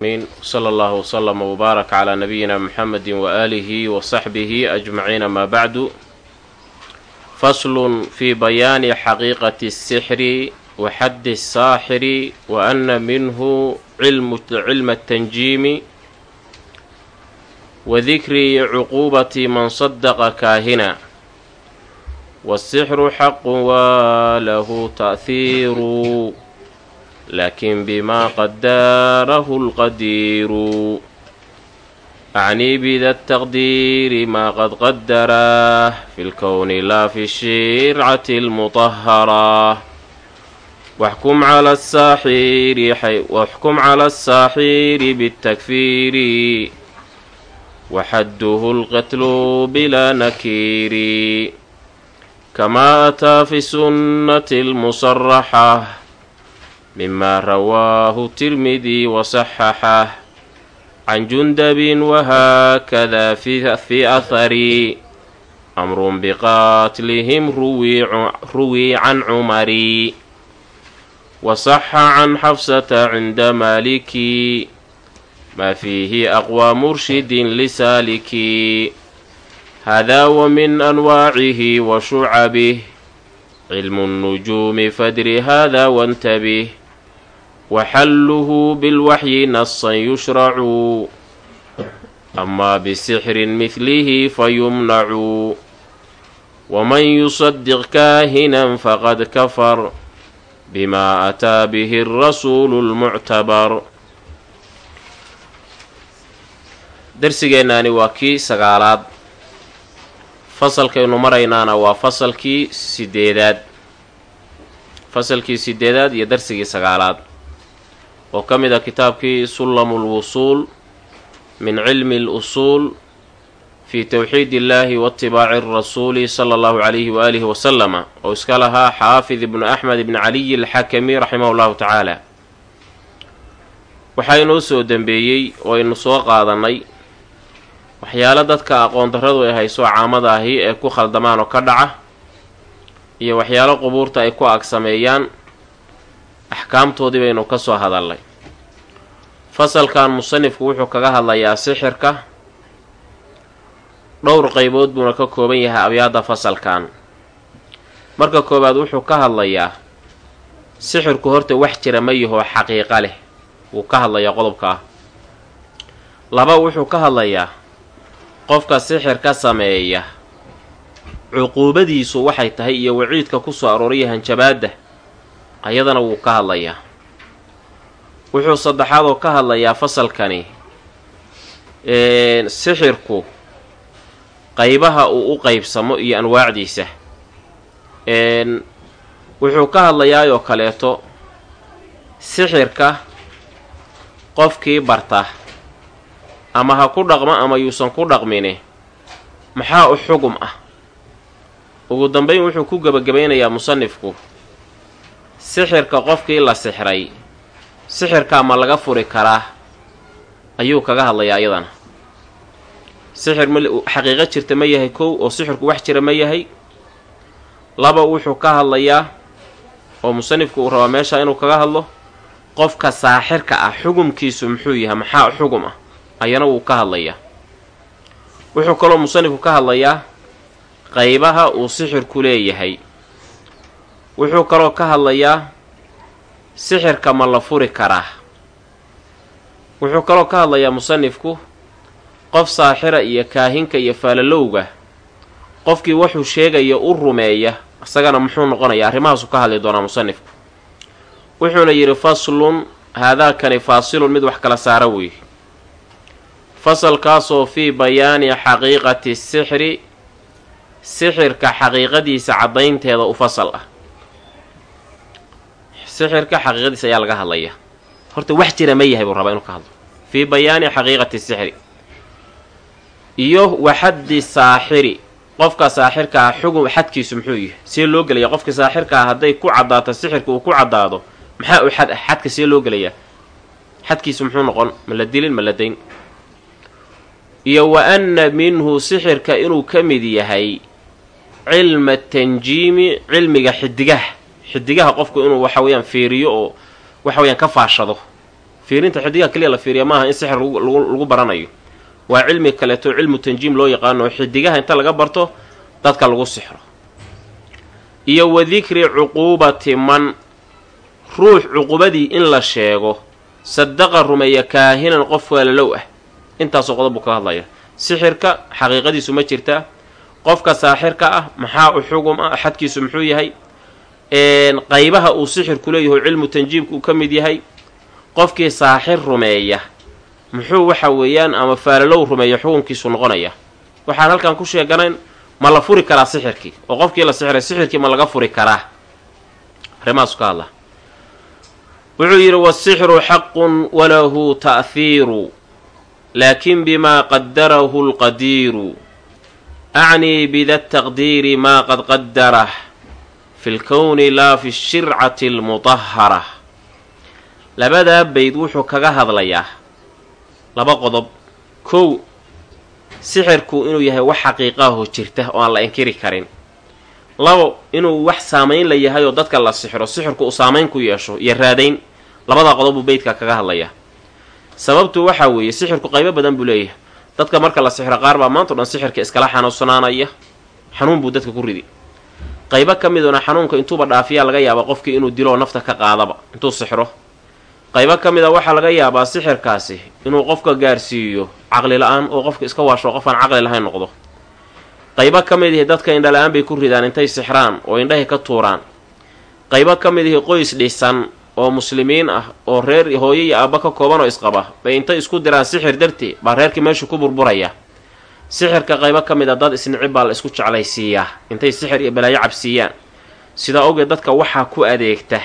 sala allahu wslama wbaarak calaa nabiyina muxamedi waaalihi wa saxbihi ajmaciin amaa bacdu faslun fii bayaani xaqiiqati asixri wa xaddi asaaxiri wa ana minhu cilma atanjiimi wa dikri cuquubati man sadaqa kaahina waasixru xaqu waa lahu ta'hiiru laakin bima qadaarahu lqadiiru acnii bida taqdiiri maa qad qadaraah fi lkowni laa fi shircati almutahara waxkum cala asaaxiri bitakfiiri waxadduhu lqatlu bilaa nakiiri kamaa ataa fi sunnati almusaraxa mima rawaahu tirmidi wasaxaxah can jundabin wahaakada fi ahari amrun biqaatlihim ruwii can cumari wasaxa can xafsata cinda maaliki maa fiihi aqwaa murshidin lisaaliki hada wa min anwaacihi wa shucabih cilmu nnujuumi fadri hada wantabih waxalluhu bilwaxyi nasan yushracu amaa bisixrin midlihi fayumnacu waman yusadiq kaahinan faqad kafar bima ataa bihi rasuulu lmuctabar darsigeennaani waa kii sagaalaad fasalkaynu maraynaana waa fasalkii sideedaad fasalkii sideedaad iyo darsigii sagaalaad oo ka mid ah kitaabkii sullamu lwusuul min cilmi اlusuul fi towxiid illaahi waatibaaci arasuuli sala allahu calayhi waaalihi wasalama oo iska lahaa xaafid ibnu axmed ibni caliy alxakami raximahu llahu tacaala. Waxaa inoo soo dembeeyey oo aynu soo qaadannay waxyaalo dadka aqoon darradu ay hayso caamada ahi ee ku khaldamaan oo ka dhaca iyo waxyaalo qubuurta ay ku ag sameeyaan axkaamtoodii baynu ka soo hadalnay fasalkan musanifku wuxuu kaga hadlayaa sixirka dhowr qaybood buuna ka kooban yahay abyaadda fasalkan. Marka koowaad wuxuu ka hadlayaa sixirku horta wax jira ma yahoo xaqiiqa leh wuu ka hadlayaa qodobkaa laba wuxuu ka hadlayaa qofka sixir ka sameeya cuquubadiisu waxay tahay iyo waciidka ku soo arooraya hanjabaadda ayadana wuu ka hadlayaa. Wuxuu saddexaad oo ka hadlayaa fasalkani sixirku qaybaha uu u qaybsamo iyo anwaacdiisa. Wuxuu ka hadlayaayoo kaleeto sixirka qofkii barta ama ha ku dhaqmo ama yuusan ku dhaqmine maxaa u xugum ah? Ugu dambeyn wuxuu ku gebagabaynayaa musanifku sixirka qofkii la sixray sixirkaa ma laga furi karaa? Ayuu kaga hadlayaa iyadana. Sixir ma xaqiiqo jirta ma yahay kow oo sixirku wax jira ma yahay? Laba wuxuu ka hadlayaa oo musanifku uu rabaa meesha inuu kaga hadlo. Qofka saaxirka ah xugumkiisu muxuu yahay maxaa xugum ah? Ayana wuu ka hadlayaa. Wuxuu kaloo musanifku ka hadlayaa qaybaha uu sixirku leeyahay wuxuu kaloo ka hadlayaa sixirka ma la furi karaa. Wuxuu kaloo ka hadlayaa musanifku qof saaxira iyo kaahinka iyo faalalowga qofkii wuxuu sheegaya u rumeeya isagana muxuu noqonayaa arrimahaasuu ka hadli doonaa musanifku wuxuuna yidhi faslun haadaakani faasilun mid wax kala saara weeye fasalkaasoo fii bayaani xaqiiqati sixri sixirka xaqiiqadiisa caddaynteeda u fasal ah sixirka xaqiiqadiisa ayaa laga hadlayaa horta wax jira ma yahay buu rabaa inuu ka hadlo. Fii bayaani xaqiiqati sixri. Iyo waxaddi saaxiri. Qofka saaxirkaa xugum xadkiisu muxuu yahay? See loo gelayaa. Qofka saaxirkaa hadday ku caddaato sixirka uu ku caddaado maxaa u xad ah xadka see loo gelayaa? Xadkiisu muxuu noqon ma la dilin ma la dayn. Iyo wa anna minhu sixirka inuu ka mid yahay cilma tanjiimi cilmiga xidigaha xidigaha qofku inuu waxa weeyaan fiiriyo oo waxa weyaan ka faashado. Fiirinta xidigaha keliya la fiiriya maaha in sixir lagu baranayo. Waa cilmi kaleeto cilmu tanjiim loo yaqaano xidigaha inta laga barto dadka lagu sixro iyo wa dikri cuquubati man ruux cuqubadii in la sheego. Sadaqa rumeeya kaahinan qof waalalow ah. Intaasoo qodob buu ka hadlaya sixirka xaqiiqadiisu ma jirtaa. Qofka saaxirka ah maxaa u xugum ah axadkiisu muxuu yahay qaybaha uu sixirku leeyahay cilmu tanjiibka uu ka mid yahay qofkii saaxir rumeeya. Muxuu waxa weeyaan ama faalalow rumeeya xukunkiisu noqonaya. Waxaan halkan ku sheeganayn ma la furi karaa sixirkii oo qofkii la sixiray sixirkii ma laga furi karaa? Arrimahaasu ka hadla wuxuu yidhi wasixru xaqun walahu ta'hiiru laakin bimaa qadarahu lqadiiru acnii bida taqdiiri maa qad qadarah fi lkowni laa fi shircati almutahara labadaa bayd wuxuu kaga hadlayaa laba qodob kow sixirku inuu yahay wax xaqiiqaahoo jirta oo aan la inkiri karin labo inuu wax saamayn la yahay oo dadka la sixiro sixirku uu saamayn ku yeesho iyo raadayn labadaa qodob buu beydka kaga hadlayaa sababtu waxaa weeye sixirku qaybo badan buu leeyahay dadka marka la sixiro qaar baa maanta o dhan sixirka iskala xanuunsanaanaya xanuun buu dadka ku ridi qaybo ka miduna xanuunka intuuba dhaafiyaa laga yaabaa qofkii inuu diloo nafta ka qaadaba intuu sixro qaybo ka mid a waxaa laga yaabaa sixirkaasi inuu qofka gaarsiiyo caqli la'aan oo qofka iska waasho qof aan caqli lahayn noqdo. Qaybo ka mid ihi dadka indhala-aan bay ku ridaan intay sixraan oo indhahay ka tuuraan. Qaybo ka mid ihi qoys dhisan oo muslimiin ah oo reer hooyo iyo aabba ka kooban oo isqaba bay intay isku diraan sixir dartee baa reerkii meeshu ku burburaya sixirka qaybo ka mid a dad isnicib baa la isku jeclaysiiyaa. Intay sixir iyo balaayo cabsiiyaan. Sidaa ogeed dadka waxaa ku adeegta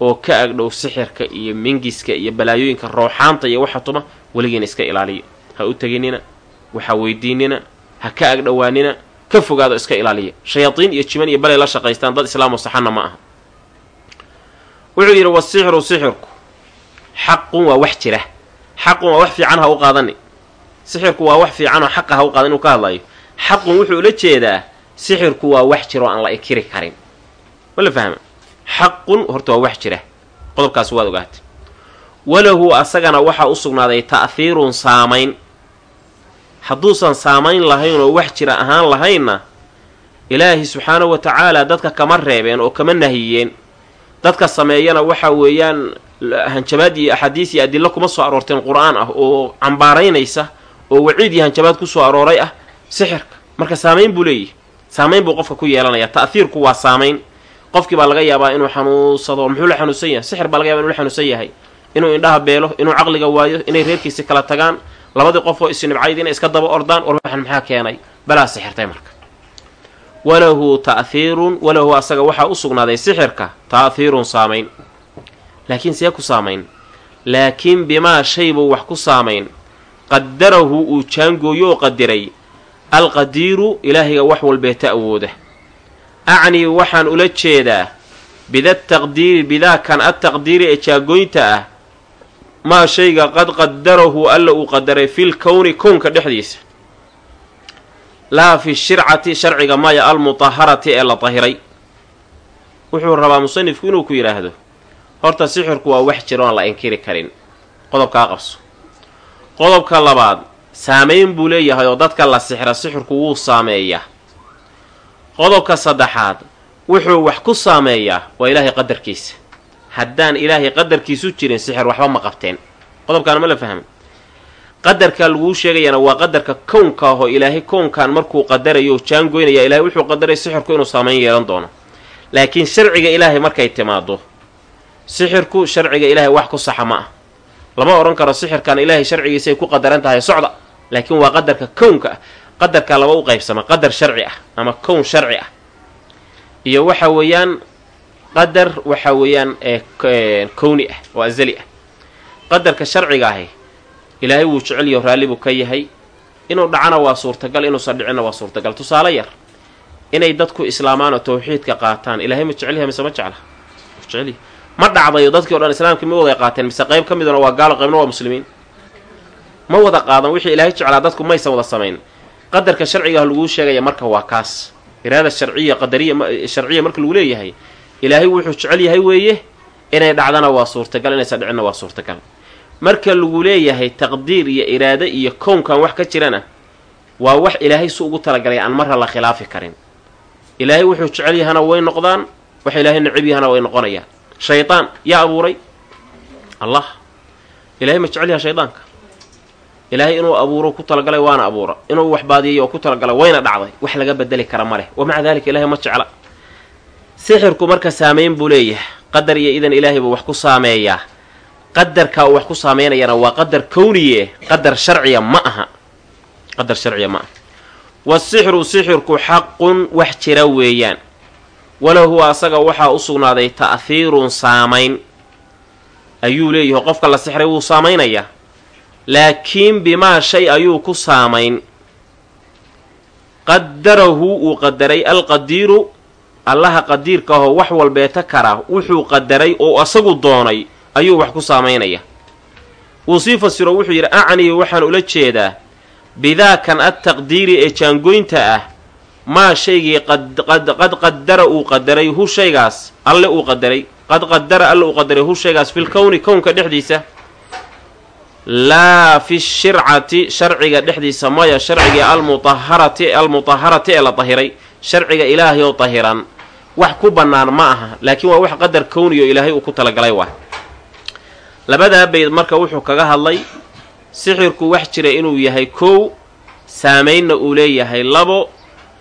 oo ka agdhow sixirka iyo mingiska iyo balaayooyinka rooxaanta iyo waxa tuma weligiina iska ilaaliya ha u teginina waxa weydiinina ha ka agdhowaanina ka fogaado iska ilaaliya shayaadiin iyo jiman iyo balay la shaqaystaan dad islaam oo saxanna ma aha. Wuxuu yidhi wasixru sixirku xaqun waa wax jira. Xaqun waa wax fiican ha u qaadani sixirku waa wax fiicanoo xaqa ha u qaadan inuu ka hadlayo. Xaqun wuxuu ula jeedaa sixirku waa wax jiro aan la inkiri karin. Ma la fahma xaqun horta waa wax jira. Qodobkaasi waad ogaatay. Walahu asagana waxaa u sugnaaday ta'hiirun saamayn. Hadduusan saamayn lahayn oo wax jira ahaan lahaynna ilaahi subxaanahu wa tacaala dadka kama reebeen oo kama nahiyeen. Dadka sameeyana waxa weeyaan hanjabaad iyo axaadiis iyo adillo kuma soo aroorteen qur'aan ah oo cambaaraynaysa oo waciid iyo hanjabaad ku soo arooray ah sixirka. Marka saamayn buu leeyahy saamayn buu qofka ku yeelanaya. Ta'hiirku waa saamayn. Qofkii baa laga yaabaa inuu xanuunsado muxuu la xanuunsan yahay? Sixir baa laga yaba inu la xanuunsan yahay. Inuu indhaha beelo inuu caqliga waayo inay reerkiisi kala tagaan labadii qof oo isnibcayd inay iska daba ordaan war waxan maxaa keenay? Balaa sixirtay marka. Walahu ta'hiirun walahu asaga waxaa u sugnaaday sixirka. Ta'hiirun saamayn. Laakiin see ku saamayn. Laakiin bimaa shay buu wax ku saamayn qadarahu uu jaangooyo oo qadiray. Alqadiiru ilaahayga wax walbeeta awooda. Acnii waxaan ula jeedaa bida taqdiiri bidaakan adtaqdiiri ee jaagooynta ah maa shayga qad qadarahu alla uu qadaray fil kowni kownka dhexdiisa. Laa fi shircati sharciga maya almutaharati ee la tahiray. Wuxuu rabaa musanifku inuu ku yidhaahdo horta sixirku waa wax jiro aan la inkiri karin qodobkaa qabso qodobka labaad saamayn buu leeyahay oo dadka la sixra sixirku wuu saameeyaa qodobka saddexaad wuxuu wax ku saameeyaa waa ilaahay qadarkiisa. Haddaan ilaahay qadarkiisu jirin sixir waxba ma qabteen. Qodobkaana ma la fahma qadarka laguu sheegayana waa qadarka kownka ahoo ilaahay kownkan markuu qadarayo jaangoynaya ilahay wuxuu qadaray sixirku inuu saamayn yeelan doono. Laakiin sharciga ilaahay markay timaado sixirku sharciga ilaahay wax ku saxa ma ah lama odhan karo sixirkan ilaahay sharcigiisay ku qadaran tahay socda laakiin waa qadarka kownka ah. Qadarka laba u qaybsama qadar sharci ah ama kown sharci ah. Iyo waxa weeyaan qadar waxa weeyaan kowni ah oo azali ah. Qadarka sharciga ahi ilaahay wuu jecelyaho raalli buu ka yahay. Inuu dhacana waa suurtagal inuusan dhicinna waa suurtagal. Tusaale yar inay dadku islaamaan oo tawxiidka qaataan ilaahay ma jecelyahay mise ma jecla? Jecelyahy ma dhacdayo dadkii o dhan islaamkii ma wada qaateen mise qayb ka miduna waa gaalo qaybna waa muslimiin? Ma wada qaadan wixii ilaahay jeclaa dadku maysan wada samayn. Qadarka sharcigaah laguu sheegaya marka waa kaas. Iraada sharciya qadariya sharciya marka lagu leeyahay ilaahay wuxuu jecel yahay weeye inay dhacdana waa suurtagal inaysan dhicinna waa suurtagal. Marka lagu leeyahay taqdiir iyo iraado iyo kownkan wax ka jirana waa wax ilaahay su ugu talagalay aan marra la khilaafi karin. Ilaahay wuxuu jecel yahana way noqdaan wax ilaahay necib yahana way noqonayaan shaydaan yaa abuuray? Allah ilahay ma jecel yaha shaydaanka ilaahay inuu abuuro ku talagalay waana abuura. Inuu wax baadiyay oo ku talagalay wayna dhacday. Wax laga bedeli kara ma leh. Wa maca daalika ilahay ma jecla. Sixirku marka saameyn buu leeyahay. Qadar iyo idan ilaahay buu wax ku saameeyaa. Qadarkaa uu wax ku saameynayana waa qadar kowniye. Qadar sharciya ma aha. Qadar sharciya ma aha. Wasixru sixirku xaqun wax jira weeyaan walahu asaga waxaa u sugnaaday ta'hiirun saamayn. Ayuu leeyahay qofka la sixray wuu saamaynayaa laakiin bimaa shay ayuu ku saamayn. Qadarahu uu qadaray. Alqadiiru allaha qadiirka ahoo wax walbeeta kara wuxuu qadaray oo asagu doonay ayuu wax ku saamaynaya. Wuu sii fasiro wuxuu yidhi acnii waxaan ula jeedaa bidaakan adtaqdiiri ee jaangoynta ah maa shaygii qad qadara uu qadaray hu shaygaas alle uu qadaray qad qadara alle uu qadaray hu shaygaas filkowni kownka dhexdiisa. Laa fi shircati sharciga dhexdiisa maya sharciga almutaharati almutaharati ee la dahiray sharciga ilaahay oo dahiran wax ku bannaan ma aha laakiin waa wax qadar kowniyo ilaahay uu ku talagalay waa. Labadaa bayd marka wuxuu kaga hadlay sixirku wax jira inuu yahay kow saamaynna uu leeyahay labo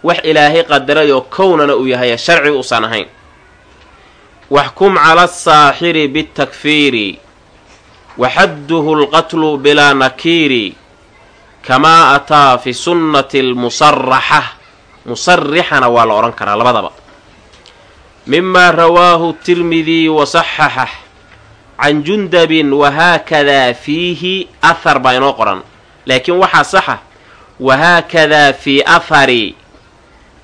wax ilaahay qadarayoo kownana uu yahay sharci uusan ahayn. Waxkum cala asaaxiri bitakfiiri waxadduhu lqatlu bilaa nakiiri kamaa ataa fi sunnati almusaraxa musarixana waa la odhan karaa labadaba. Mimaa rawaahu tirmidiy wasaxaxah can jundabin wahaakadaa fiihi ahar baa inoo qoran. Laakiin waxaa saxa wahaakadaa fii ahari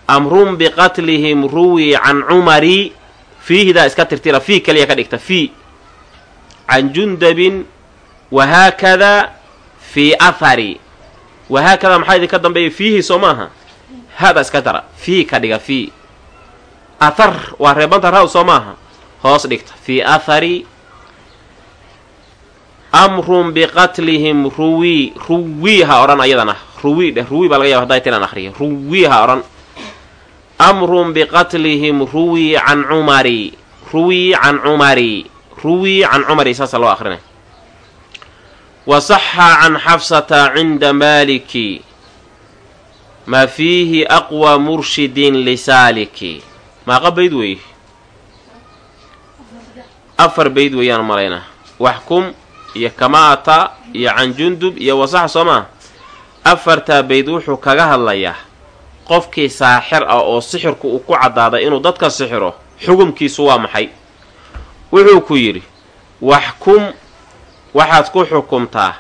amrun biqatlihim ruwii can cumari fiihidaa iska tirtira fii kaliya ka dhigta fii. Can jundabin wahaakadaa fii ahari wahaakadaa maxaa idinka dambeeya fiihi soo maaha? Hada iska dara fii ka dhiga fii. Athar waa reebanta raw soo maaha? Hoos dhigta fii athari. Amrun biqatlihim ruwii ha odhan ayadana ruwii dheh ruwii baa laga yaba haday tinaan akhriya ruwii ha odhan amrun biqatlihim ruwii can cumari ruwii can cumari ruwii can cumari saasa loo akrinay wa saxa can xafsata cinda maaliki maa fiihi aqwa murshidin lisaaliki maaqa bayd weeye afar bayd weeyaan malaynaa waxkum iyo kamaata iyo can jundub iyo wasaxa soo maa afartaa bayd wuxuu kaga hadlayaa qofkii saaxir ah oo sixirku uu ku caddaaday inuu dadka sixiro xugumkiisu waa maxay? Wuxuu ku yidhi waxkum waxaad ku xukumtaa.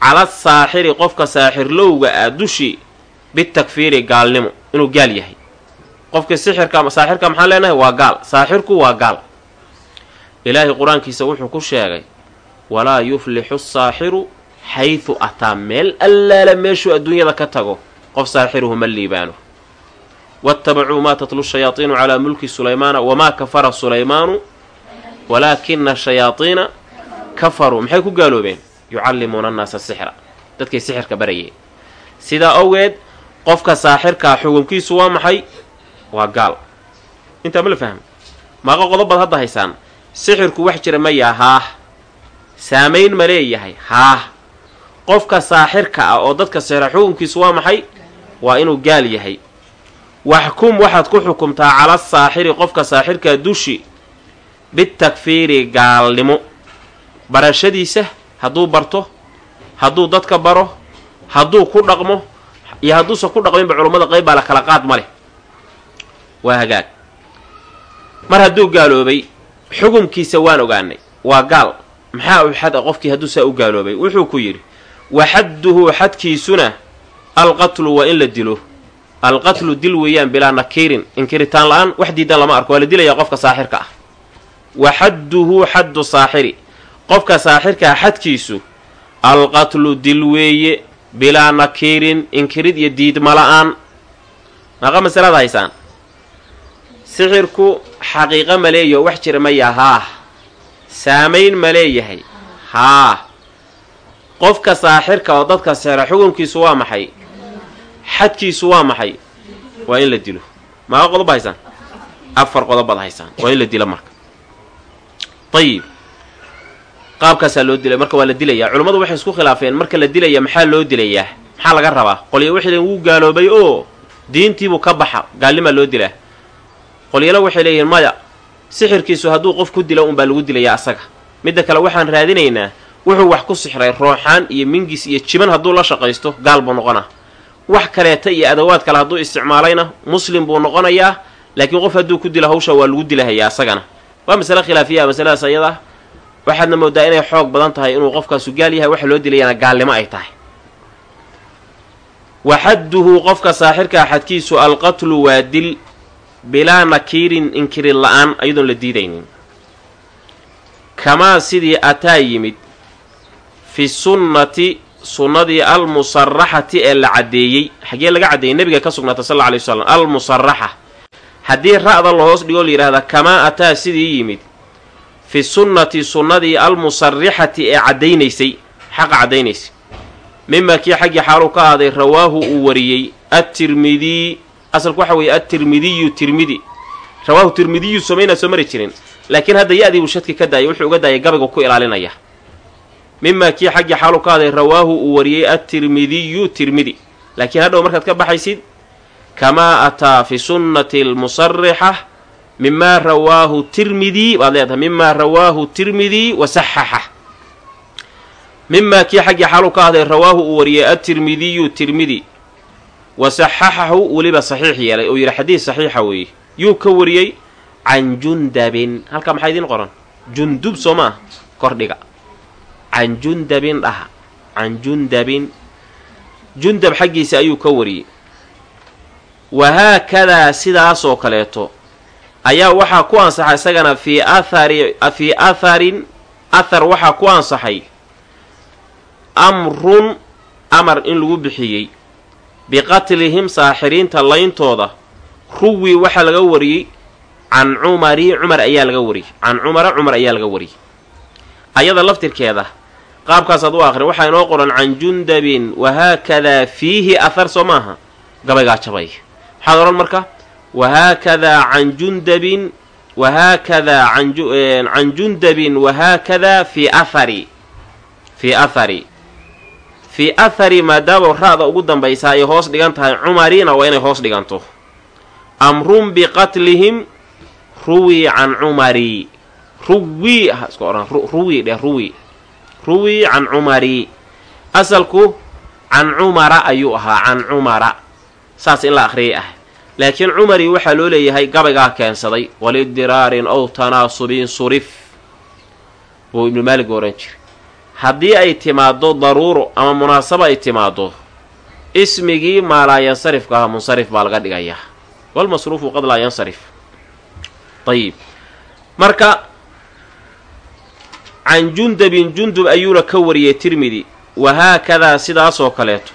Cala saaxiri qofka saaxirlowga ah dushi bitakfiiri gaalnimo. Inuu gaal yahay. Qofkii sixirka saaxirka maxaan leenahay? Waa gaal. Saaxirku waa gaal. Ilaahay qur'aankiisa wuxuu ku sheegay walaa yuflixu saaxiru xaydu ataa meel allaala meeshuu adduunyada ka tago qof saaxiruhu ma liibaano. waattabacuu maa tatlu shayaatiinu calaa mulki sulaymaana wamaa kafara sulaymaanu walaakina shayaatiina kafaruu maxay ku gaaloobeen yucallimuuna annaasa sixra dadkay sixirka barayeen sidaa owgeed qofka saaxirkaa xugunkiisu waa maxay waa gaal intaa ma la fahmo maaqa qodobaad hadda haysaan sixirku wax jira mayaa haah saamayn ma leeyahay haah qofka saaxirka ah oo dadka sixra xukunkiisu waa maxay waa inuu gaal yahay. Waxkum waxaad ku xukumtaa cala saaxiri qofka saaxirkaa dushi bitakfiiri gaalnimo. Barashadiisa hadduu barto hadduu dadka baro hadduu ku dhaqmo iyo hadduusan ku dhaqminba culummada qayb baa la kala qaad ma leh. Waa hagaag. Mar hadduu gaaloobay xukumkiisa waan ogaanay. Waa gaal. Maxaa u xad qofkii hadduu saa u gaaloobay? Wuxuu ku yidhi wa xadduhu xadkiisuna alqatlu waa in la dilo. Alqatlu dil weeyaan bilaa nakiirin inkiritaan la'aan wax diidan lama arko waa la dilayaa qofka saaxirka ah. Wa xadduhu xaddu saaxiri. Qofka saaxirkaa xadkiisu alqatlu dil weeye bilaa nakiirin inkirid iyo diidma la'aan. Maaqa masalada haysaan? Sixirku xaqiiqo ma wax jira maya haah saamayn ma leeyahay. Haah qofka saaxirka oo dadka sixra xukunkiisu waa maxay xadkiisu waa maxay? Waa in la dilo. Maaqa qodob haysaan afar qodob baad haysaan. Waa in la dilo marka. Ayib qaabkaasaa loo dilay. Marka waa la dilayaa. Culummadu waxay isku khilaafeen. Marka la dilaya maxaa loo dilayaa? Maxaa laga rabaa? Qolyo waxay leeyiin wuu gaaloobay oo diintiibuu ka baxa. Gaalnimaa loo dilaa qolyana waxay leeyihiin maya sixirkiisu hadduu qof ku dilo unbaa lagu dilayaa asaga. Midda kale waxaan raadinaynaa wuxuu wax ku sixray rooxaan iyo mingis iyo jiban hadduu la shaqaysto gaal buu noqonaa wax kaleeta iyo adawaad kale hadduu isticmaalayna muslim buu noqonayaa laakiin qof hadduu ku dilo hawsha waa lagu dilahayaa asagana. Waa masale khilaafiya masaladaas ayada waxaadna moodaa inay xoog badan tahay inuu qofkaasu gaal yahay waxa loo dilayana gaalnimo ay tahay. Wa xadduhu qofka saaxirkaa xadkiisu alqatlu waa dil bilaa nakiirin inkirin la'aan ayadoon la diidaynin. Kamaa sidii ataa yimid fi sunnati sunnadii almusaraxati ee la caddeeyey xaggee laga caddeeyey nebiga ka sugnaatay sal alla alay wasalam almusaraxa haddii ra'da lahoos dhigoo la yidhahda kamaa ataa sidii yimid? Fi sunnati sunnadii almusarixati ee caddaynaysay xaqa caddaynaysay. Mimaa kii xaggii xaaluu ka aaday rawaahu uu wariyey attirmidiy asalku waxa weeye attirmidiyu tirmidi rawaahu tirmidiyu somaynaa soo mari jirin laakiin hadda ya-dii buu shadki ka daayay wuxuu uga daayay gabaygu ku ilaalinaya mimaa kii xaggii xaalu ka aaday rawaahu uu wariyey attirmidiyu tirmidi laakiin hadhow markaad ka baxaysid kamaa ataa fi sunnati almusarixa mimaa rawaahu tirmidi baad leedahay mimaa rawaahu tirmidi wa saxaxa. Mimaa kii xaggii xaalu ka ahday rawaahu uu wariyey attirmidiyu tirmidi wa saxaxahu weliba saxiix yeelay oo yidhi xadiis saxiixa weeye. Yuu ka wariyey can jundabin. Halkaa maxaa idiin qoran? Jundub soo maa kordhiga can jundabin dhaha can jundabin. Jundab xaggiisa ayuu ka wariyey. Wahaakadaa sidaasoo kaleeto. Ayaa waxaa ku ansaxay isagana fii athari fii atharin athar waxaa ku ansaxay. Amrun amar in lagu bixiyey. Biqatlihim saaxiriinta layntooda. Ruwi waxaa laga wariyey. Can cumari cumar ayaa laga wariyey. Can cumara cumar ayaa laga wariyey. Ayada laftirkeeda qaabkaasaad u akhrin waxaa inoo qoran can jundabin wahaakadaa fiihi athar soo maaha? Gabaygaa jabay. Maxaad odhan marka wahaakadaa can jundabin wahaakadaa can jundabin wahaakadaa fii athari. Fii athari. Fii athari maadaama ra-da ugu dambaysaa ay hoos dhigan tahay cumarina waa inay hoos dhiganto. Amrun biqatlihim ruwi can cumari. Ruwi isku odhan ruwi dheh ruwi ruwi can cumari. Asalku can cumara ayuu ahaa can cumara. Saas in la akhriyay ah. Laakiin cumari waxaa loo leeyahay gabaygaa keensaday. Walidiraarin ow tanaasubin surif. Buu ibnu maalig ohan jiray. Haddii ay timaaddo daruuro ama munaasabo ay timaaddo ismigii maalaa yansarifka ahaa munsarif baa laga dhigayaa. Walmasruufu qad laa yansarif. Ayib marka can jundabin jundub ayuuna ka wariyey tirmidi wahaakadaa sidaasoo kaleeto.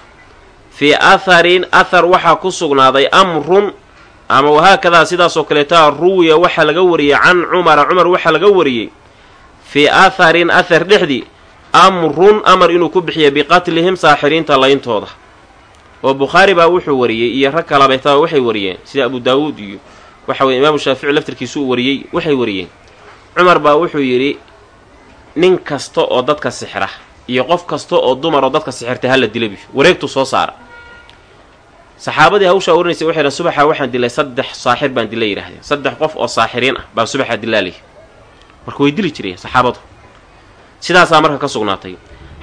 Fii atharin athar waxaa ku sugnaaday amrun ama wahaakadaa sidaasoo kaleetaa ruwiya waxaa laga wariyey can cumara cumar waxaa laga wariyey. Fii atharin athar dhexdii amrun amar inuu ku bixiya biqatlihim saaxiriinta layntooda. Oo bukhaari baa wuxuu wariyey iyo rag kalabeetaba waxay wariyeen sida abu daawuud iyo waxa weye imaamu shaafici laftirkiisu uu wariyey waxay wariyeen. Cumar baa wuxuu yidhi nin kasta oo dadka sixra iyo qof kasta oo dumar oo dadka sixirtay hala dilabi. Wareegtuu soo saara. Saxaabadii hawshaa warinaysay waxay dhaheen subaxa waxaan dilay saddex saaxir baan dila yidhahdeen saddex qof oo saaxiriin ah baa subaxaa dilaalay marka way dili jireen saxaabadu. Sidaasaa marka ka sugnaatay.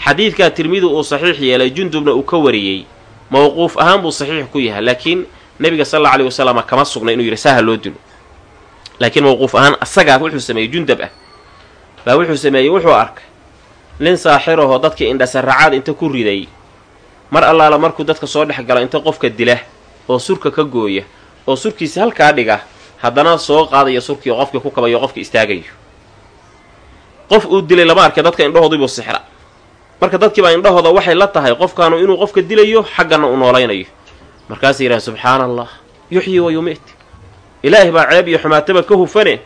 Xadiidkaa tirmidi uu saxiix yeelay jundubna uu ka wariyey mowquuf ahaan buu saxiix ku yahay laakiin nebiga sal alla aleyh wasalam kama sugna inuu yidhi saaha loo dilo laakiin mowquuf ahaan asagaa wuxuu sameeyey jundab ah baa wuxuu sameeyey wuxuu arkay. Nin saaxirahoo dadkii indhasaracaad inta ku riday. Mar allaala markuu dadka soo dhex galo inta qofka dila oo surka ka gooya oo surkiisi halkaa dhiga haddana soo qaadaya surkii qofkii ku kabayo qofkii istaagayo. Qof uu dilay lama arkay dadka indhahoodibuu sixra. Marka dadkiibaa indhahooda waxay la tahay qofkaanu inuu qofka dilayo xaggana uu noolaynayo markaasay yidhahan subxaana allah yuxyi wa yumiit. Ilaahi baa ceeb iyo xumaataba ka hufane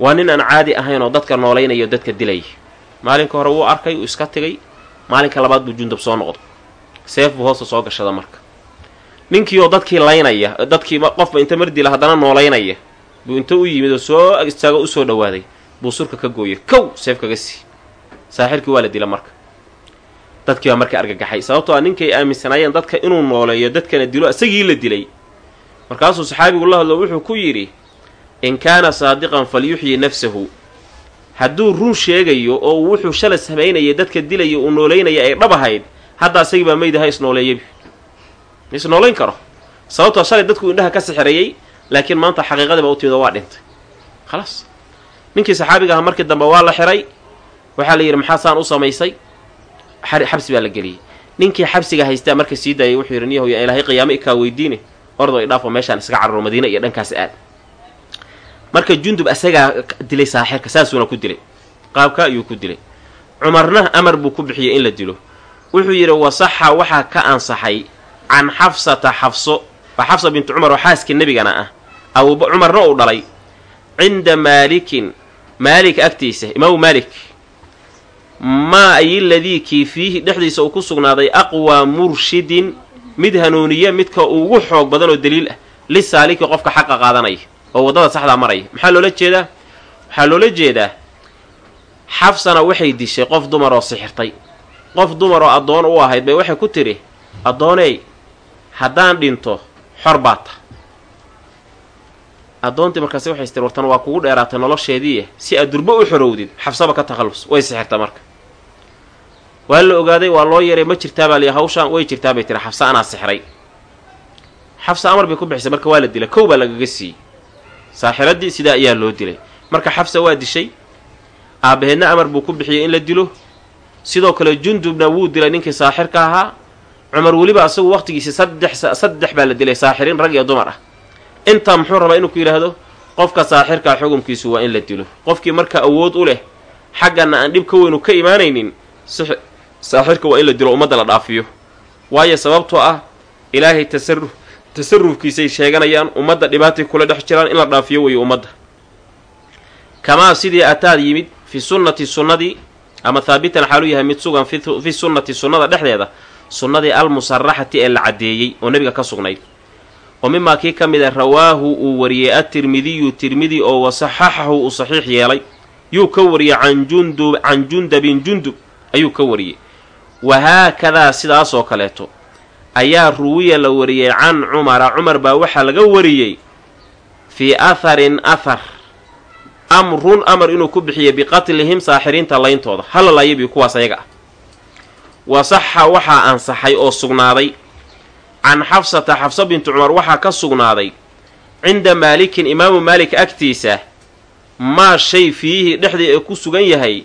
waa nin aan caadi ahayn oo dadka noolaynayo dadka dilaya maalinka hore wuu arkay uu iska tegay maalinka labaad buu jundub soo noqdo seef buu hoosta soo gashada marka. Ninkii oo dadkii laynaya dadkii qofba inta mardila haddana noolaynaya buu inta u yimid oo soo istaago u soo dhawaaday buu surka ka gooyay kow seef kaga sii. Saaxirkii waa la dila marka. Dadkii baa marka argagaxay. Sababtoo a ninkay aaminsanaayeen dadka inuu nooleeyo dadkana dilo isagii la dilay. Markaasuu saxaabigu la hadlo wuxuu ku yidhi in kaana saadiqan falyuxyi nafsahu. Hadduu run sheegayo oo wuxuu shalay samaynaya dadka dilaya uu nooleynaya ay dhab ahayd hadda asagii baa meyd aha isnooleeyabi ma isnoolayn karo. Sababtoo shalay dadku indhaha ka sixreeyey laakiin maanta xaqiiqadii baa u timid waa dhintay. Khalaas ninkii saxaabiga aha markii dambe waa la xiray. Waxaa la yidhi maxaa saan u samaysay? Xabsi baa la geliyey ninkii xabsiga haystaa marka sii daayay wuxuu yidhi niyahow yaa ilaahay qiyaamo ikaa weydiine. Ordo idhaafo meeshaan iskaga cararo madiina iyo dhankaas aad marka jundub asagaa dilay saaxirka saasuuna ku dilay. Qaabka ayuu ku dilay. Cumarna amar buu ku bixiyey in la dilo. Wuxuu yidhi wasaxa waxaa ka ansaxay can xafsata xafso. Waa xafsa bintu cumar oo xaaska nebigana ah. Abu cumarna uu dhalay cinda maalikin. Maalik agtiisa imaamu maalik. Maa ay ladii kii fiihi dhexdiisa uu ku sugnaaday aqwaa murshidin. Mid hanuuniya midka ugu xoog badan oo daliil ah. Lisaaliki qofka xaqa qaadanaya oo waddada saxdaa maraya maxaa loola jeedaa? Waxaa loola jeedaa xafsana waxay dishay qof dumar oo sixirtay. Qof dumar oo addoon u ahayd bay waxay ku tidhi addooney haddaan dhinto xor baad ta. Addoontii markaasi waxay istir wartan waa kugu dheeraatay nolosheediiya si aad durbo u xorowdid xabsaba ka takhallus way sixirta marka. Waa la ogaaday waa loo yeeray ma jirtaabaa liya hawshaan way jirtaa bay tiri xafsa anaa sixray. Xafsa amar bay ku bixisay marka waa la dilay kow baa lagaga siiyey saaxiradii sidaa ayaa loo dilay. Marka xafsa waa dishay aabbaheedna amar buu ku bixiyey in la dilo. Sidoo kale jundubna wuu dilay ninkii saaxirka ahaa. Cumar weliba asagu waqtigiisi saddex saddex baa la dilay saaxiriin rag iyo dumar ah. Intaa muxuu rabaa inuu ku yidhaahdo qofka saaxirkaa xukumkiisu waa in la dilo. Qofkii marka awood u leh xaggana aan dhib ka weynu ka imaanaynin saaxirka waa in la dilo ummadda la dhaafiyo. Waayo sababtoo ah ilaahay tasaruf tasarufkiisay sheeganayaan ummadda dhibaatay kula dhex jiraan in la dhaafiyo weeye ummadda. Kamaa sidii ataad yimid fi sunnati sunnadii ama haabitan xaalu yahay mid sugan fi sunnati sunnada dhexdeeda sunnadii almusaraxati ee la caddeeyey oo nebiga ka sugnayd. Oo mimaa kii ka mid a rawaahu uu wariyey atirmidiyu tirmidi oo wasaxaxahu uu saxiix yeelay. Yuu ka wariyey can jundub can jundabin jundub ayuu ka wariyey. Wahaakadaa sidaasoo kaleeto ayaa ruwiya la wariyey can cumara cumar baa waxaa laga wariyey fii atharin athar. Amrun amar inuu ku bixiyey biqatlihim saaxiriinta layntooda. Hala laayabiyo kuwaas ayaga ah. Wasaxa waxaa ansaxay oo sugnaaday. Can xafsata xafsa bintu cumar waxaa ka sugnaaday cinda maalikin imaamu maalik agtiisa maa shay fiihi dhexdii ee ku sugan yahay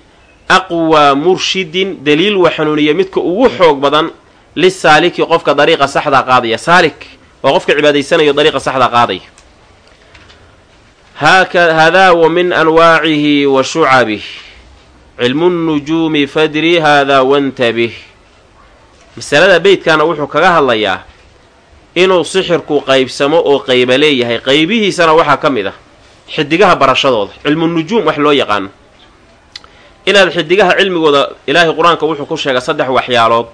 aqwaa murshidin daliil wa xanuuniya midka ugu xoog badan lisaaliki qofka dariiqa saxdaa qaadaya saalik waa qofka cibaadaysanayo dariiqa saxdaa qaadaya haadaa wa min anwaacihi wa shucabih cilmu nnujuumi fadri haadaa wantabih masalada beydkana wuxuu kaga hadlayaa inuu sixirku qaybsamo oo qayba leeyahay qaybihiisana waxaa ka mid ah xidigaha barashadooda cilmunujuum wax loo yaqaano inaad xidigaha cilmigooda ilaahay qur'aanka wuxuu ku sheegay saddex waxyaalood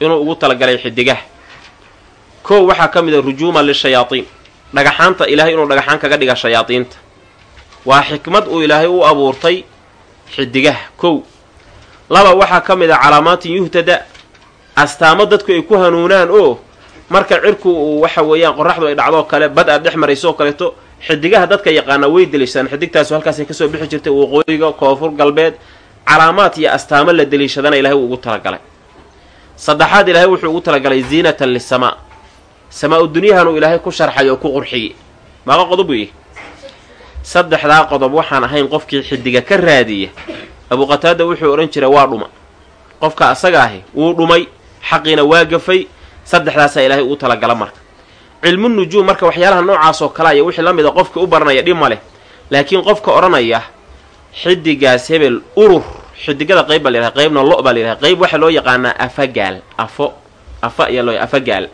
inuu ugu talagalay xidigaha. Kow waxaa ka mid a rujuuman lishayaaiin dhagaxaanta ilaahay inuu dhagaxaan kaga dhiga shayaadiinta. Waa xikmad uu ilaahay u abuurtay xidigaha kow laba waxaa ka mid a calaamaatin yuhtada astaamo dadku ay ku hanuunaan oo marka cirku uu waxa weeyaan qoraxdu ay dhacdoo kale bad aad dhex marayso oo kaleeto xidigaha dadka yaqaana way deliishadaan xidigtaasu halkaasay ka soo bixi jirtay waqooyiga koonfur galbeed calaamaad iyo astaamo la deliishadana ilahay uu ugu talagalay saddexaad ilaahay wuxuu ugu talagalay ziinatan lisamaa samaa-u dunyahanuu ilaahay ku sharxay oo ku qurxiyey. Maaqa qodob weeye saddexdaa qodob waxaan ahayn qofkii xidiga ka raadiya. Abuqataada wuxuu odhan jiray waa dhuma. Qofka asaga ahi wuu dhumay xaqiina waa gafay. Saddexdaasaa ilaahay ugu talagala marka. Cilmu nujuum marka waxyaalaha noocaas oo kale aya wixii la mid a qofka u baranaya dhib ma leh. Laakiin qofka odhanaya xidigaas hebel urur xidigada qayb baa la yidhaha qaybna lo baa la yidhaha qayb waxaa loo yaqaanaa afagaal afo afa ayaa loo afagaal.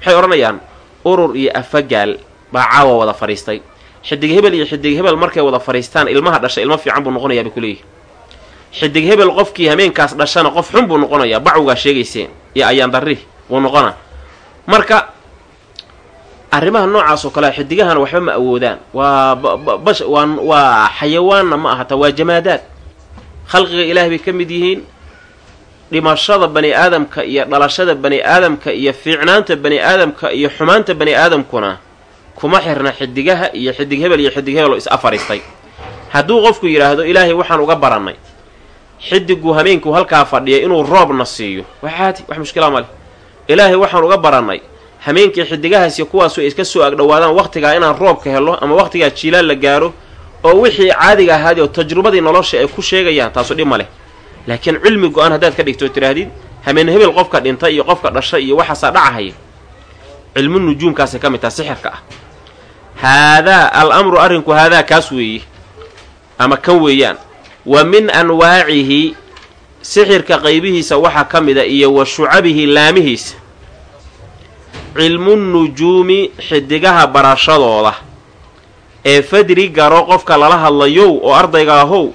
Waxay odhanayaan urur iyo afagaal baa caawa wada fadhiistay xidig hebel iyo xidig hebel markay wada fadhiistaan ilmaha dhasha ilmo fiican buu noqonayaa bay kuleeyihi xidig hebel qofkii hameenkaas dhashana qof xun buu noqonayaa bacwgaa sheegayseen iyo ayaan darri buu noqona. Marka arrimaha noocaas oo kale xidigahana waxba ma awoodaan. Waa waa waa xayawaanna ma ahata waa jamaadaad khalqiga ilaahay bay ka mid yihiin. Dhimashada bani aadamka iyo dhalashada bani aadamka iyo fiicnaanta bani aadamka iyo xumaanta bani aadamkuna kuma xirna xidigaha iyo xidig hebel iyo xidig hebel oo is afaristay. Hadduu qofku yidhaahdo ilaahay waxaan uga barannay. Xidigu hameenku halkaa fadhiya inuu roobna siiyo. Wax caadi wax mushkilaa ma leh. Ilaahay waxaan uga barannay. Hameenkii xidigahaasiyo kuwaasu ay iska soo agdhowaadaan wakhtigaa inaan roobka helo ama wakhtigaa jiilaal la gaaro oo wixii caadiga ahaadi oo tajrubadii nolosha ay ku sheegayaan taasu dhib ma leh. Laakiin cilmi go'aan haddaad ka dhigto tidhaahdid hameen hebel qofka dhinta iyo qofka dhasha iyo waxaasaa dhacahaya cilmu nujuumkaasay ka mid taha sixirka ah. Haadaa al amru arrinku haadaa kaas weeye ama kan weeyaan wa min anwaacihi sixirka qaybihiisa waxaa ka mida iyo wa shucabihi laamihiisa. Cilmu nujuumi xidigaha barashadooda ee fadri garo qofka lala hadlayow oo ardayga ahow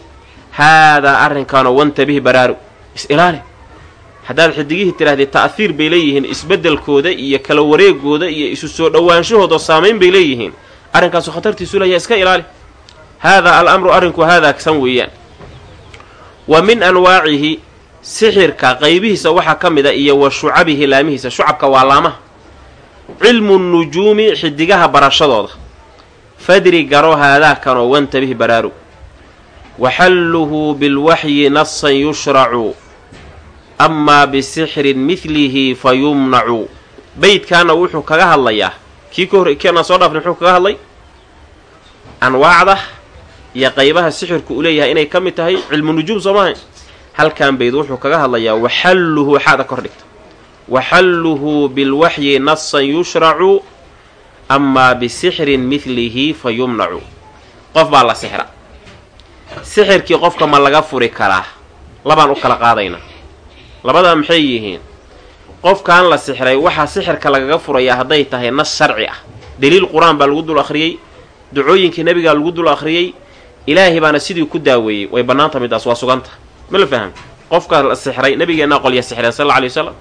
haadaa arrinkaanoo wantabih baraaru. Is-ilaali haddaad xidigihii tidhahdee ta'hiir bay leeyihiin isbeddelkooda iyo kala wareegooda iyo isu soo dhowaanshahooda saamayn bay leeyihiin. Arrinkaasu khatartiisu leeyahay iska ilaali. Haadaa al amru arrinku haadaa san weeyaan. Wa min anwaacihi sixirka qaybihiisa waxaa ka mid a iyo wa shucabihi laamihiisa. Shucabka waa laamaha cilmu nujuumi xidigaha barashadooda fadri garo haadaakanoo wantabih baraaru. Waxalluhu bilwaxyi nasan yushracu amaa bisixrin midlihi fa yumnacu. Beydkaana wuxuu kaga hadlayaa kii ka hor keenaan soo dhaafnay muxuu kaga hadlay? Anwaacda iyo qaybaha sixirku u leeyahay inay ka mid tahay cilmu nujuum soo maahay halkan bayd wuxuu kaga hadlayaa waxalluhu xaada kor dhigta waxalluhu bilwaxyi nasan yushracu amaa bisixrin midlihi fa yumnacu qof baa la sixra sixirkii qofka ma laga furi karaa. Labaan u kala qaadaynaa labadaa maxay yihiin? Qofkaan la sixray waxaa sixirka lagaga furayaa hadday tahay nas sharci ah. Daliil qur'aan baa lagu dul akhriyey. Ducooyinkii nebigaa lagu dul akhriyey. Ilaahay baana sidii ku daaweeyey. Way bannaanta midaas waa suganta ma la faham? Qofka la sixray nabigeennaa qolya sixreen sal alla alay wasalam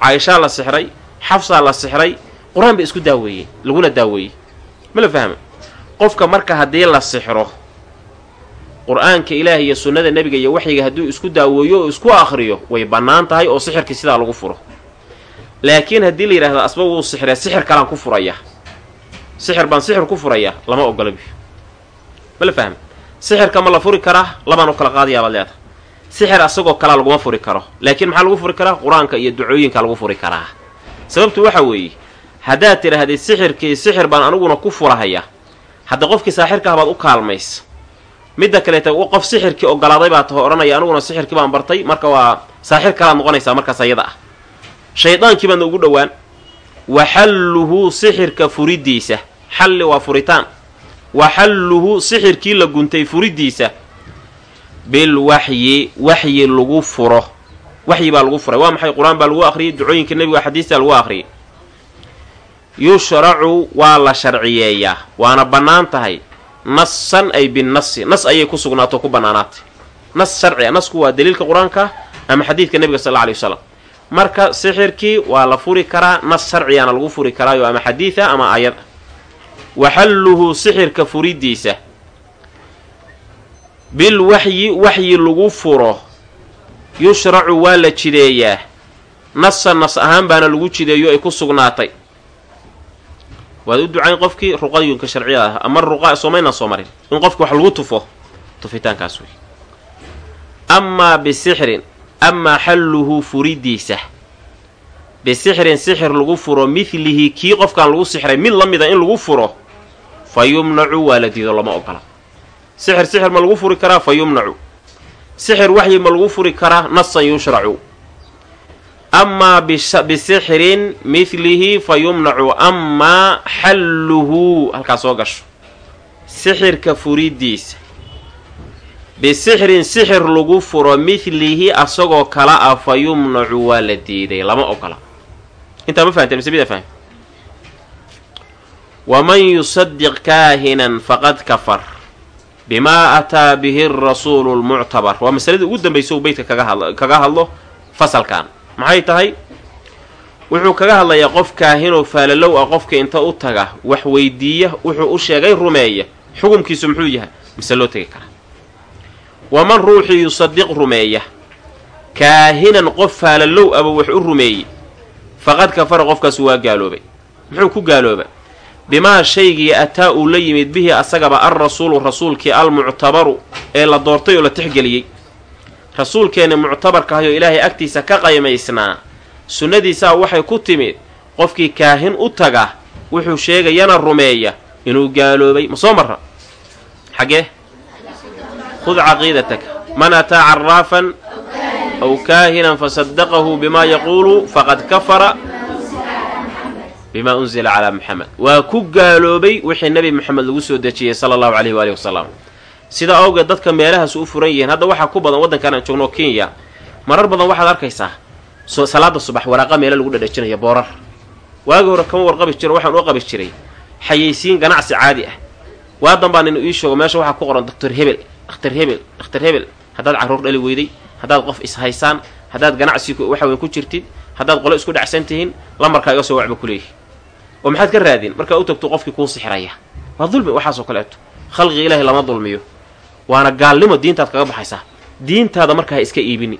caaishaa la sixray xafsaa la sixray qur'aan ba isku daaweeyey laguna daaweeyey. Ma la fahma qofka marka haddii la sixro qur'aanka ilaahay iyo sunnada nebiga iyo waxyiga hadduu isku daaweeyo oo isku akhriyo way bannaan tahay oo sixirkii sidaa lagu furo. Laakiin haddii la yidhahdo asba wuu sixree sixir kalaan ku furayaa sixir baan sixir ku furayaa lama ogola biyo ma la fahma sixirka ma la furi karaa labaan u kala qaadayaa leedahay sixir asagoo kalaa laguma furi karo. Laakiin maxaa lagu furi karaa? Qur'aanka iyo ducooyinka lagu furi karaa. Sababtu waxa weeye haddaad tidhaahdid sixirkii sixir baan aniguna ku furahaya hadda qofkii saaxirka habaad u kaalmaysa midda kaleeta qof sixirkii ogolaaday baa taho odhanaya aniguna sixirkii baan bartay. Marka waa saaxir kalaad noqonaysaa markaas ayada ah. Shaydaankii baadna ugu dhowaan. Waxalluhu sixirka furiddiisa xalli waa furitaan. Waxalluhu sixirkii la guntay furiddiisa bilwaxyi waxyi lagu furo. Waxyi baa lagu furay. Waa maxay qur'aan baa lagu akhriyey ducooyinka nebiga xadiistaa lagu akhriyay yushracu waa la sharciyeeyaa. Waana bannaan tahay. Nasan ay binnasi nas ayay ku sugnaato ku bannaanaatay. Nas sharciga nasku waa daliilka qur'aanka ama xadiidka nebiga sal alla alay wasalam marka sixirkii waa la furi karaa. Nas sharcigaana lagu furi karaayo ama xadiida ama aayad. Ah waxalluhu sixirka furiddiisa bil waxyi waxyi lagu furo. Yushracu waa la jideeyaa. Nasa nas ahaan baana lagu jideeyo ay ku sugnaatay waad u ducayn qofkii ruqayunka sharciyada ah ama ruqa soomaynaan soo marin. In qofki wax lagu tufo tufitaankaas wey amaa bisixrin amaa xalluhu furiddiisa bisixrin sixir lagu furo midlihi kii qofkaan lagu sixray mid la mida in lagu furo fa yumnacu waa la diido lama ogola. Sixir sixir ma lagu furi karaa fa yumnacu. Sixir waxyi ma lagu furi karaa nasan yushracu amaa bisixrin midlihi fa yumnacu amaa xalluhu halkaas soo gasho sixirka furiddiisa bisixrin sixir lagu furo midlihi asagoo kala ah fa yumnacu waa la diiday lama ogola intaa ma fahamteen mise mida faham waman yusadiq kaahinan faqad kafar bimaa ataa bihi arasuulu lmuctabar waa masaladii ugu dambaysa uu beytka kaga hadlo fasalkan maxay tahay? Wuxuu kaga hadlayaa qof kaahinoo faalalow ah qofka inta u taga wax weydiiya wuxuu u sheegay rumeeya. Xukumkiisu muxuu yahay? Mise loo tegi karaa? Waman ruuxii yusadiq rumeeya. Kaahinan qof faalalow aba wax u rumeeyey. Faqad kafara qofkaas waa gaaloobay. Muxuu ku gaalooba bimaa shaygii ataa uu la yimid bihi asagaba alrasuulu rasuulkii almuctabaru ee la doortay oo la tixgeliyey rasuulkeenna muctabarkaahayoo ilaahay agtiisa ka qaymaysnaa. Sunnadiisaa waxay ku timid qofkii kaahin u taga wuxuu sheegayana rumeeya inuu gaaloobay. Ma soo marra? Xaggee khud caqiidataka. Man ataa caraafan aw kaahinan fasadaqahu bimaa yaquulu faqad kafara bimaa unzila calaa muxamed waa ku gaaloobay wixii nebi moxamed lagu soo dejiyey sala allahu caleyhi waalihi wasalam sidaa awgeed dadka meelahaas u furan yihiin. Hadda waxaa ku badan waddankan aan joogno kenya. Marar badan waxaad arkaysaa salaada subax waraaqa meelo lagu dhadhajinaya boorar. Waagi hore kama warqabi jiro waxaan u qabi jiray xayeysiin ganacsi caadi ah. Waadan baa ninu ii sheego meesha waxaa ku qoran doctor hebel dakhtar hebel dakhtar hebel. Haddaad carruur dhali weyday haddaad qof ishaysaan haddaad ganacsi waxa weyn ku jirtid haddaad qolo isku dhacsan tihiin lamarkaa iga soo wacba ku oo maxaad ka raadin? Markaa u tagto qofkii kuu sixiraya. Waa dulmi waxaasoo kaleeto. Khalqiga ilaahay lama dulmiyo waana gaalnimo diintaad kaga baxaysaa. Diintaada markaa ha iska iibini.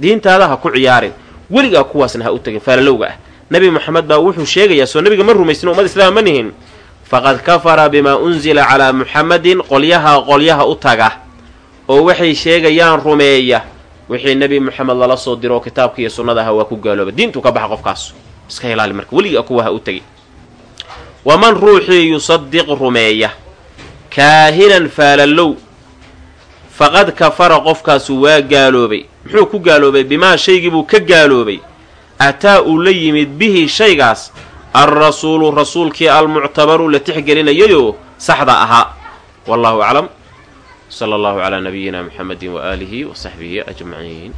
Diintaada ha ku ciyaarin. Weligaa kuwaasna ha u tagin faalalowga ah. Nebi moxamed baa wuxuu sheegayaa soo nebiga ma rumaysnin ummad islaam ma nihin. Faqad kafara bimaa unzila calaa muxamadin qolyaha qolyaha u taga. Oo waxay sheegayaan rumeeya. Wixii nebi moxamed lala soo diro kitaabka iyo sunnada aha waa ku gaalooba. Diintuu ka baxa qofkaas. Iska ilaali marka weligaa kuwa ha u tegi waman ruuxii yusadiq rumeeya. Kaahinan faalallow faqad kafara qofkaasu waa gaaloobay. Muxuu ku gaaloobay? Bimaa shaygii buu ka gaaloobay. Ataa uu la yimid bihi shaygaas alrasuulu rasuulkii almuctabaru la tixgelinayayoo saxda ahaa. Wallahu aclam. Sala allahu calaa nabiyina muxamedi waaalihi wa saxbihi ajmaciin